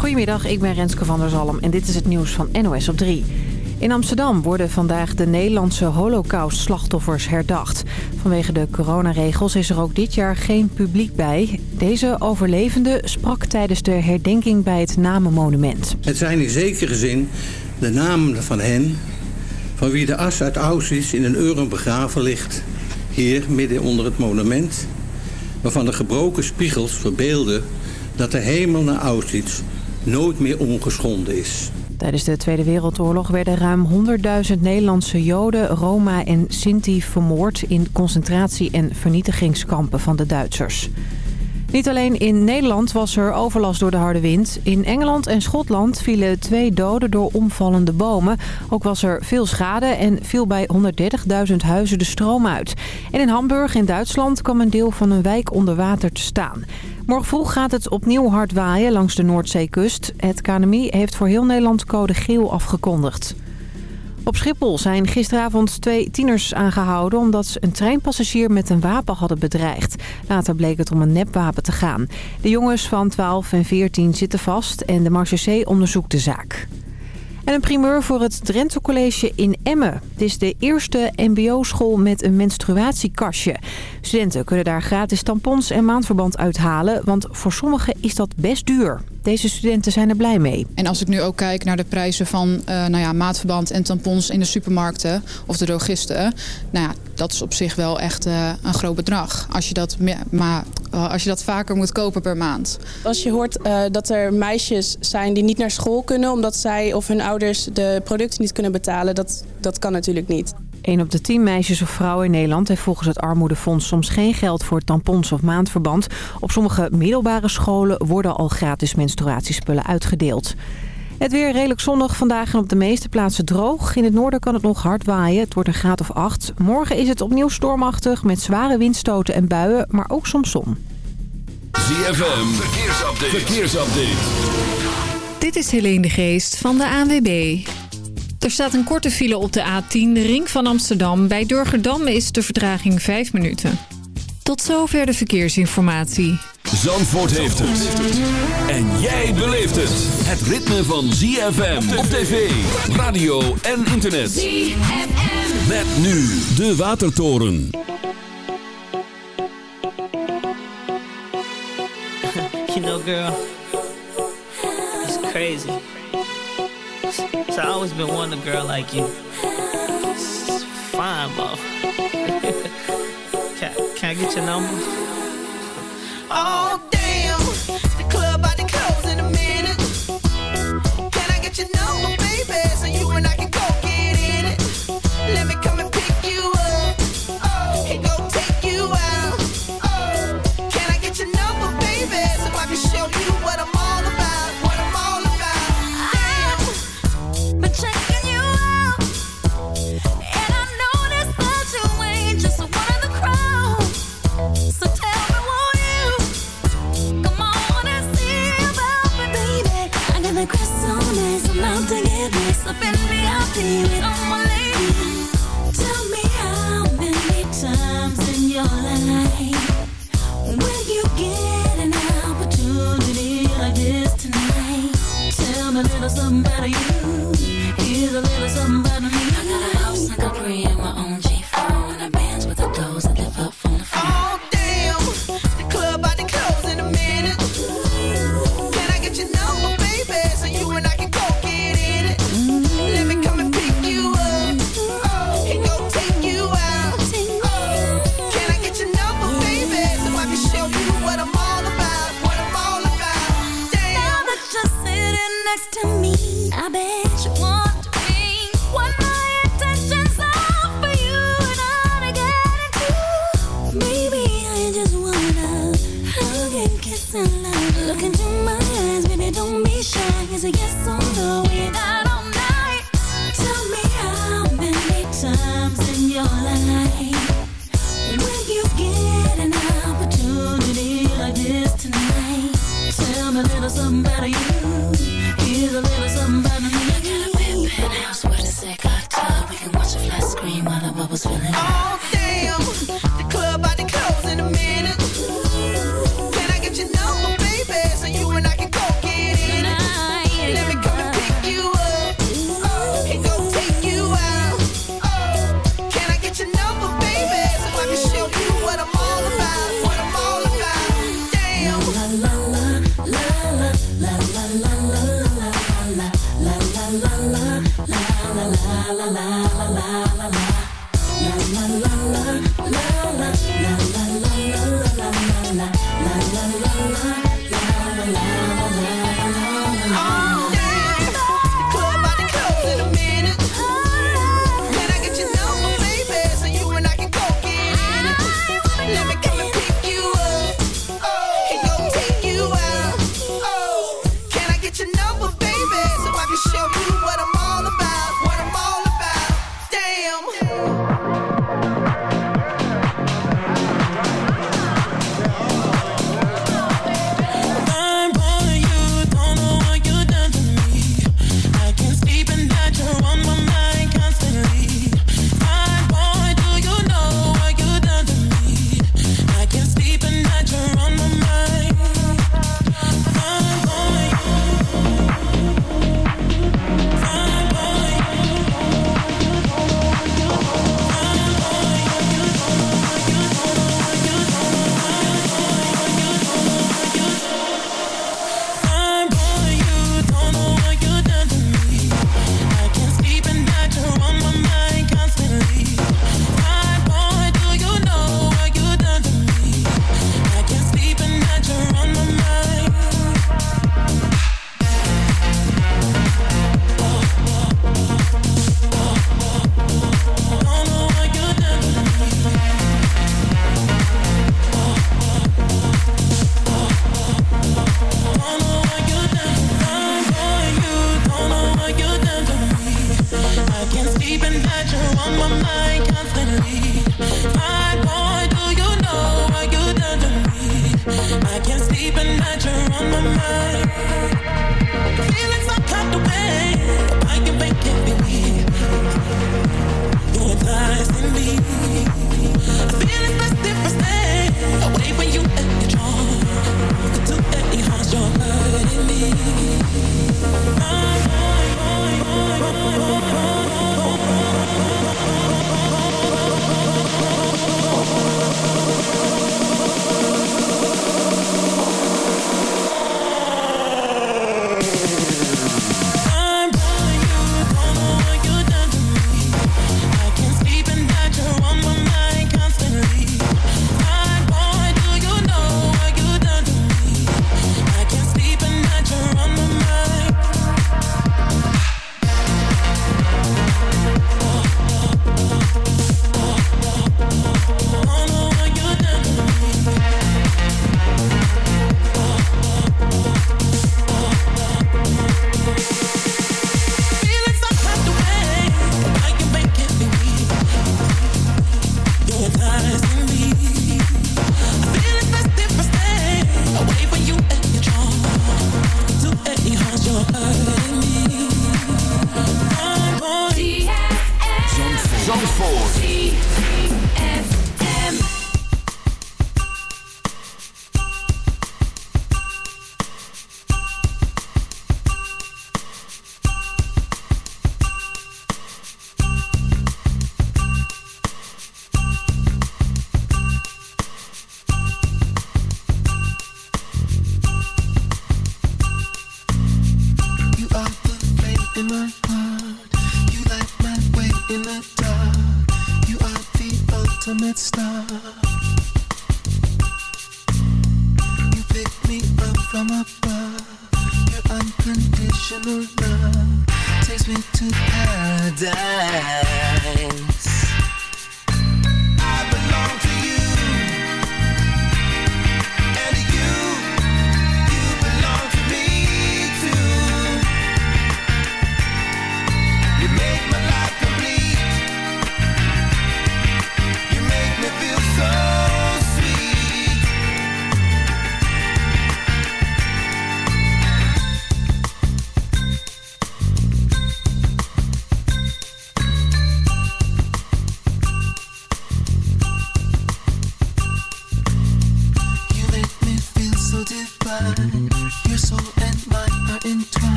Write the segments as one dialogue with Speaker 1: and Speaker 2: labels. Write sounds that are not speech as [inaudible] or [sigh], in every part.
Speaker 1: Goedemiddag, ik ben Renske van der Zalm en dit is het nieuws van NOS op 3. In Amsterdam worden vandaag de Nederlandse holocaust-slachtoffers herdacht. Vanwege de coronaregels is er ook dit jaar geen publiek bij. Deze overlevende sprak tijdens de herdenking bij het Namenmonument.
Speaker 2: Het zijn in zekere zin de namen van hen... van wie de as uit Auschwitz in een urn begraven ligt... hier midden onder het monument... waarvan de gebroken spiegels verbeelden dat de hemel naar Auschwitz nooit meer ongeschonden is.
Speaker 1: Tijdens de Tweede Wereldoorlog werden ruim 100.000 Nederlandse Joden, Roma en Sinti vermoord... in concentratie- en vernietigingskampen van de Duitsers. Niet alleen in Nederland was er overlast door de harde wind. In Engeland en Schotland vielen twee doden door omvallende bomen. Ook was er veel schade en viel bij 130.000 huizen de stroom uit. En in Hamburg in Duitsland kwam een deel van een wijk onder water te staan. Morgen vroeg gaat het opnieuw hard waaien langs de Noordzeekust. Het KNMI heeft voor heel Nederland code geel afgekondigd. Op Schiphol zijn gisteravond twee tieners aangehouden... omdat ze een treinpassagier met een wapen hadden bedreigd. Later bleek het om een nepwapen te gaan. De jongens van 12 en 14 zitten vast en de marechaussee onderzoekt de zaak. En een primeur voor het Drenthe College in Emmen. Het is de eerste mbo-school met een menstruatiekastje. Studenten kunnen daar gratis tampons en maandverband uithalen... want voor sommigen is dat best duur. Deze studenten zijn er blij mee.
Speaker 3: En als ik nu ook kijk naar de prijzen van uh, nou ja, maatverband en tampons in de supermarkten of de drogisten. Nou ja, dat is op zich wel echt uh, een groot bedrag. Als je, dat, maar, uh, als je dat vaker moet kopen per maand.
Speaker 4: Als je hoort dat er meisjes zijn die niet naar school kunnen omdat zij of hun ouders de producten niet kunnen betalen, dat, dat kan natuurlijk niet.
Speaker 1: Een op de tien meisjes of vrouwen in Nederland heeft volgens het Armoedefonds soms geen geld voor tampons of maandverband. Op sommige middelbare scholen worden al gratis menstruatiespullen uitgedeeld. Het weer redelijk zonnig vandaag en op de meeste plaatsen droog. In het noorden kan het nog hard waaien. Het wordt een graad of 8. Morgen is het opnieuw stormachtig met zware windstoten en buien, maar ook soms zon.
Speaker 5: ZFM, verkeersupdate. verkeersupdate.
Speaker 6: Dit is Helene de Geest van de ANWB. Er staat een korte file op de A10, de ring van Amsterdam. Bij Durgerdam is de verdraging 5 minuten. Tot zover de verkeersinformatie.
Speaker 5: Zandvoort heeft het. En jij beleeft het. Het ritme van ZFM op tv, radio en internet. ZFM. Met nu de Watertoren.
Speaker 7: You know girl, it's crazy. So I always been wanting a girl like you. Fine, buff. [laughs] can, can I get your number? Oh, damn. The club about to close in a minute. Can I get your number, out
Speaker 8: to get this up in VIP with all my ladies. Tell me how many times in your life will you get an opportunity like this tonight? Tell me a little something about you. Here's a little something about me. I got a house pre in my own
Speaker 7: me.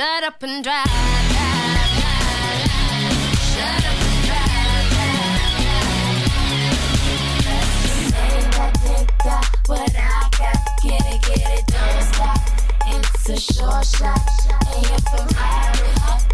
Speaker 3: Shut up and drive. Shut up and drive. That, what
Speaker 9: I got, get it, get it, don't stop. It's a short shot, and you're Ferrari.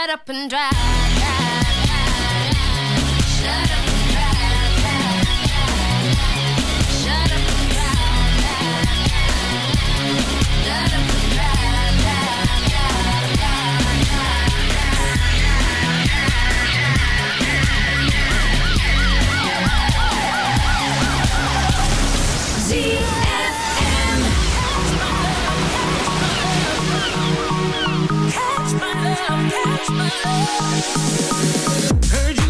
Speaker 9: right up and drive.
Speaker 7: Heard you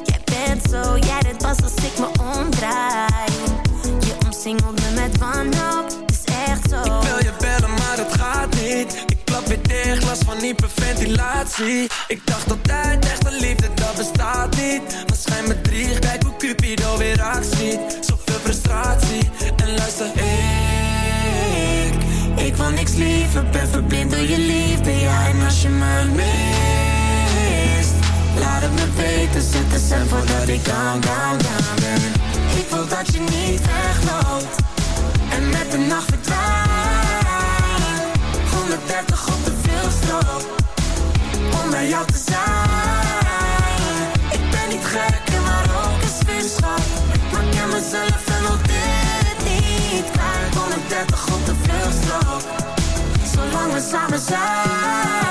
Speaker 10: zo, jij dit pas als ik me omdraai Je omsingelt me met wanhoop, het is echt zo
Speaker 11: Ik wil je bellen, maar het gaat niet. Ik klap weer dicht, last van hyperventilatie. Ik dacht altijd, echte liefde, dat bestaat niet. Maar schijn me drie, kijk hoe Cupido weer actie. Zoveel frustratie, en luister, ik...
Speaker 10: Ik wil niks liever, ben verblind door je liefde Ja, en als je me mist
Speaker 11: Laat het me weten, zet de cent voordat ik down, down, down ben.
Speaker 10: Ik wil dat je niet wegloopt
Speaker 11: En met de nacht verdwijnt.
Speaker 10: 130 op de veelstrook
Speaker 11: Om bij jou te zijn.
Speaker 10: Ik ben niet gek en maar ook een ik ken mezelf en wil dit niet kwijt
Speaker 11: 130 op de vluchtstrook
Speaker 10: Zolang we samen zijn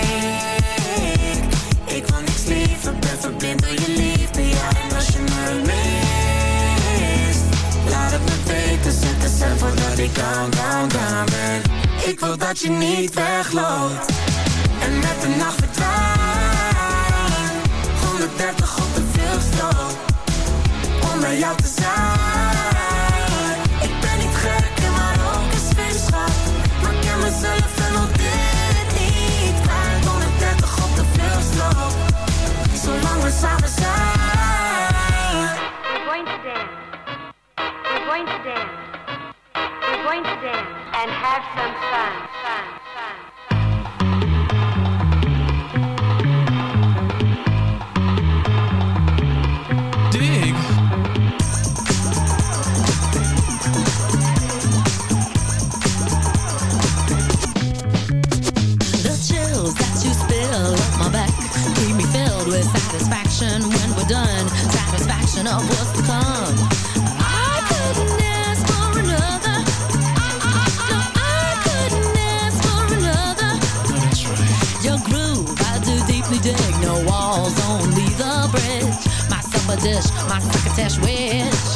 Speaker 10: ik wil
Speaker 11: dat je niet wegloopt En met de nacht verdwijnt. 130 op de vluchtstrook Om bij jou te zijn. Ik ben niet gek en maar ook een vuurschap Maar ik ken mezelf en wil dit niet kwijt 130 op de vluchtstrook Zolang we samen zijn.
Speaker 10: We're going to dance. We're going to dance. We're going to dance and have some fun. Fun. Fun.
Speaker 11: Dig
Speaker 8: The chills that you spill up my back keep me filled with satisfaction when we're done. Satisfaction of what's to come. Dish, my crocketesh wish.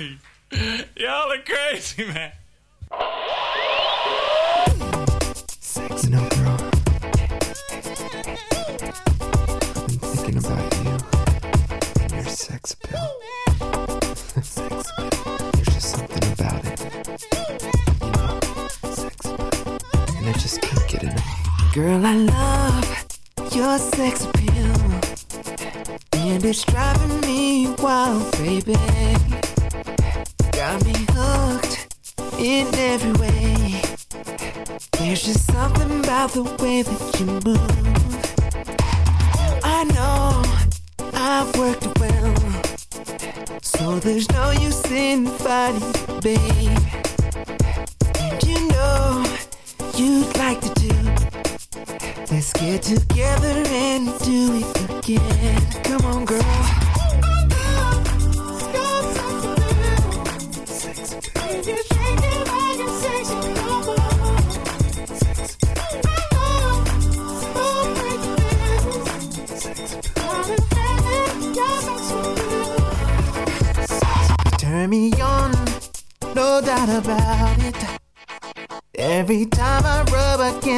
Speaker 12: Two.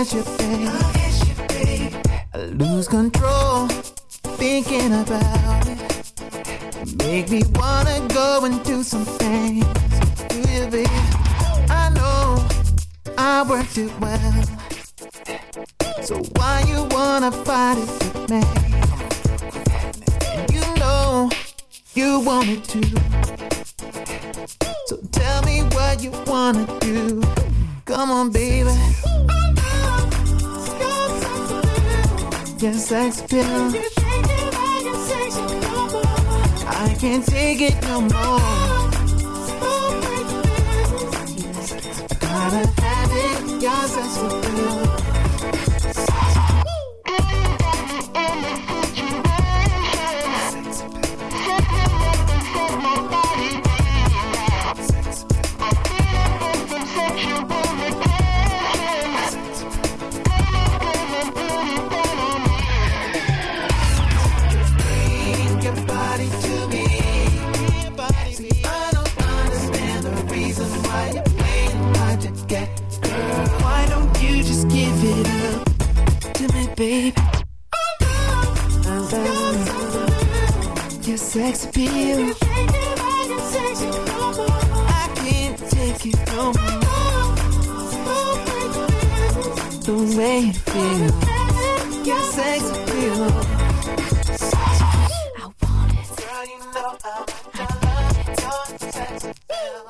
Speaker 12: can't
Speaker 13: you? the way you feel. Your sex appeal. I want it.
Speaker 14: Girl, you know I. Your sex appeal.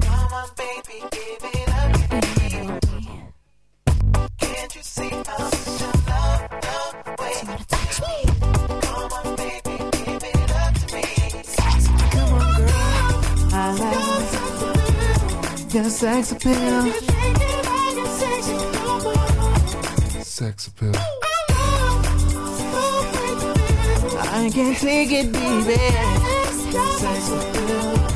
Speaker 14: Come on, baby, give it up to me. Can't you see I love, way? You touch me? Come on, baby, give it up to me. Come on, girl. I. Your sex appeal.
Speaker 15: I can't take it, baby.
Speaker 16: Yes, I
Speaker 17: can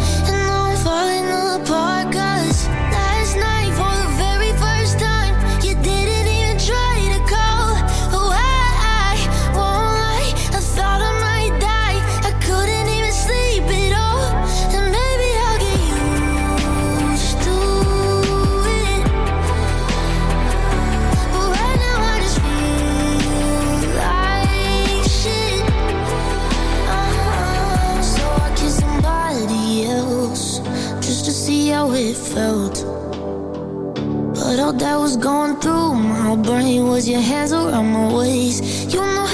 Speaker 17: I was going through my brain was your hands around my waist. You know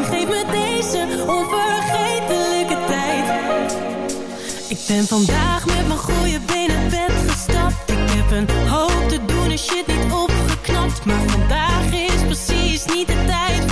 Speaker 18: Geef me deze onvergetelijke tijd. Ik ben vandaag met mijn goede benen bed gestapt. Ik heb een hoop te doen en shit niet opgeknapt. Maar vandaag is precies niet de tijd